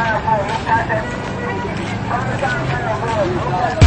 mile four, move past that. From the side of mile four, move past